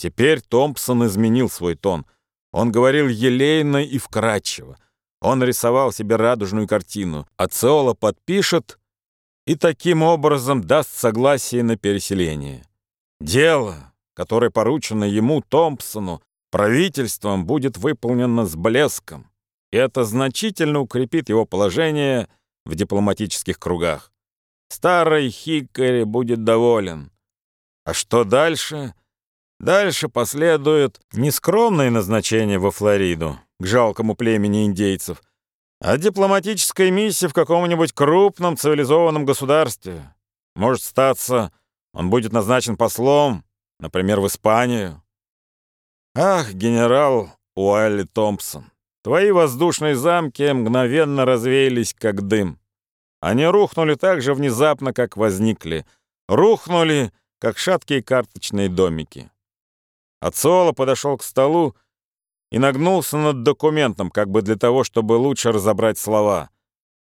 Теперь Томпсон изменил свой тон. Он говорил елейно и вкрадчиво. Он рисовал себе радужную картину. Ациола подпишет и таким образом даст согласие на переселение. Дело, которое поручено ему, Томпсону, правительством, будет выполнено с блеском. И это значительно укрепит его положение в дипломатических кругах. Старый Хикари будет доволен. А что дальше? Дальше последует нескромное назначение во Флориду, к жалкому племени индейцев, а дипломатическая миссия в каком-нибудь крупном цивилизованном государстве. Может статься, он будет назначен послом, например, в Испанию. Ах, генерал Уайли Томпсон, твои воздушные замки мгновенно развеялись, как дым. Они рухнули так же внезапно, как возникли. Рухнули, как шаткие карточные домики. Ацола подошел к столу и нагнулся над документом, как бы для того, чтобы лучше разобрать слова.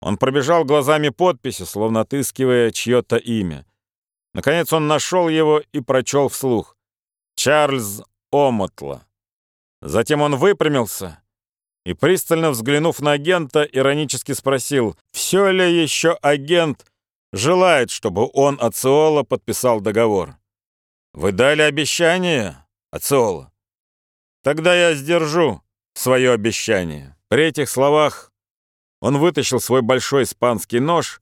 Он пробежал глазами подписи, словно отыскивая чье-то имя. Наконец он нашел его и прочел вслух. «Чарльз Омотла». Затем он выпрямился и, пристально взглянув на агента, иронически спросил, все ли еще агент желает, чтобы он, Ациола, подписал договор. «Вы дали обещание?» Ациола. Тогда я сдержу свое обещание. При этих словах он вытащил свой большой испанский нож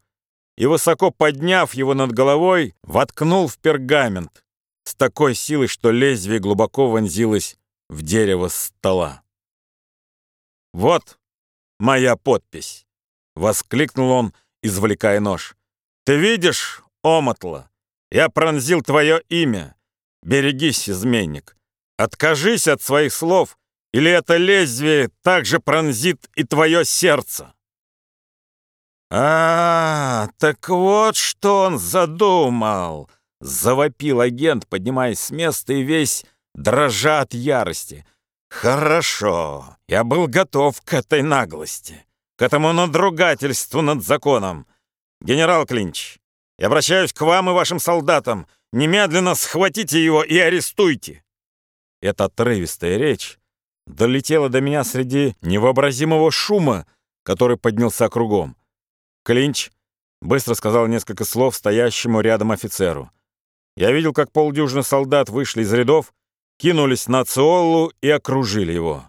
и, высоко подняв его над головой, воткнул в пергамент с такой силой, что лезвие глубоко вонзилось в дерево стола. «Вот моя подпись!» — воскликнул он, извлекая нож. «Ты видишь, Омотла, я пронзил твое имя. Берегись, изменник. Откажись от своих слов, или это лезвие также пронзит и твое сердце. А, так вот что он задумал, завопил агент, поднимаясь с места и весь дрожа от ярости. Хорошо, я был готов к этой наглости, к этому надругательству над законом. Генерал Клинч, я обращаюсь к вам и вашим солдатам. Немедленно схватите его и арестуйте. Эта отрывистая речь долетела до меня среди невообразимого шума, который поднялся кругом. Клинч быстро сказал несколько слов стоящему рядом офицеру. Я видел, как полдюжины солдат вышли из рядов, кинулись на Ациолу и окружили его.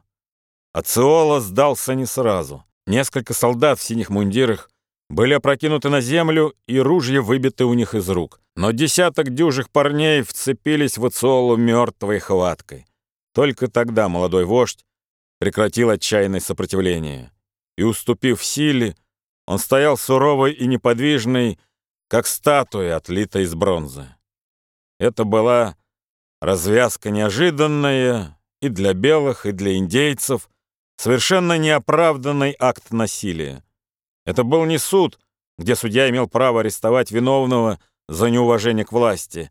Ациола сдался не сразу. Несколько солдат в синих мундирах были опрокинуты на землю и ружья выбиты у них из рук. Но десяток дюжих парней вцепились в Ациолу мертвой хваткой. Только тогда молодой вождь прекратил отчаянное сопротивление. И, уступив силе, он стоял суровый и неподвижный, как статуя, отлитая из бронзы. Это была развязка неожиданная и для белых, и для индейцев, совершенно неоправданный акт насилия. Это был не суд, где судья имел право арестовать виновного за неуважение к власти.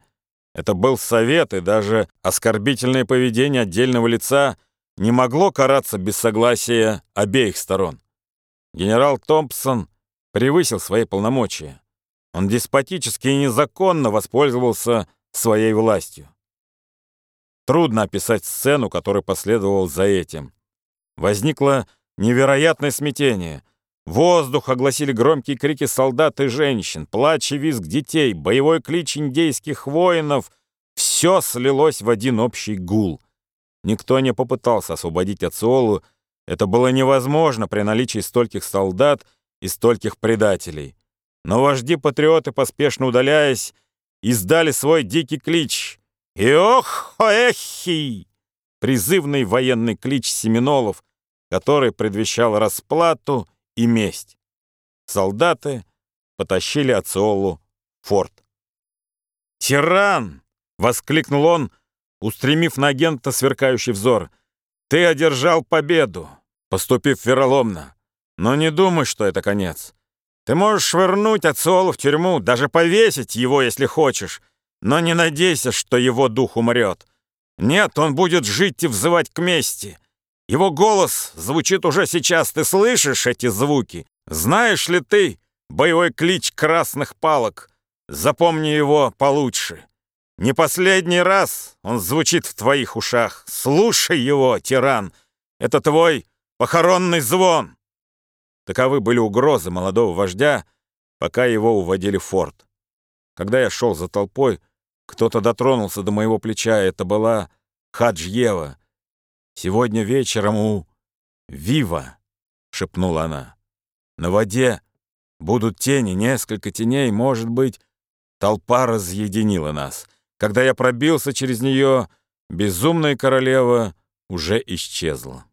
Это был совет, и даже оскорбительное поведение отдельного лица не могло караться без согласия обеих сторон. Генерал Томпсон превысил свои полномочия. Он деспотически и незаконно воспользовался своей властью. Трудно описать сцену, которая последовала за этим. Возникло невероятное смятение — Воздух огласили громкие крики солдат и женщин, плач и визг детей, боевой клич индейских воинов. Все слилось в один общий гул. Никто не попытался освободить Ациолу. Это было невозможно при наличии стольких солдат и стольких предателей. Но вожди-патриоты, поспешно удаляясь, издали свой дикий клич. «Иох-хоэхи!» Призывный военный клич семинолов, который предвещал расплату и месть. Солдаты потащили Ациолу в форт. «Тиран!» — воскликнул он, устремив на агента сверкающий взор. «Ты одержал победу, поступив вероломно. Но не думай, что это конец. Ты можешь швырнуть Ациолу в тюрьму, даже повесить его, если хочешь, но не надейся, что его дух умрет. Нет, он будет жить и взывать к мести. Его голос звучит уже сейчас. Ты слышишь эти звуки? Знаешь ли ты боевой клич красных палок? Запомни его получше. Не последний раз он звучит в твоих ушах. Слушай его, тиран. Это твой похоронный звон. Таковы были угрозы молодого вождя, пока его уводили в форт. Когда я шел за толпой, кто-то дотронулся до моего плеча. Это была Хаджьева. «Сегодня вечером у Вива», — шепнула она. «На воде будут тени, несколько теней, может быть, толпа разъединила нас. Когда я пробился через нее, безумная королева уже исчезла».